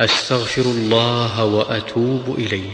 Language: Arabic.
أستغفر الله وأتوب إليه.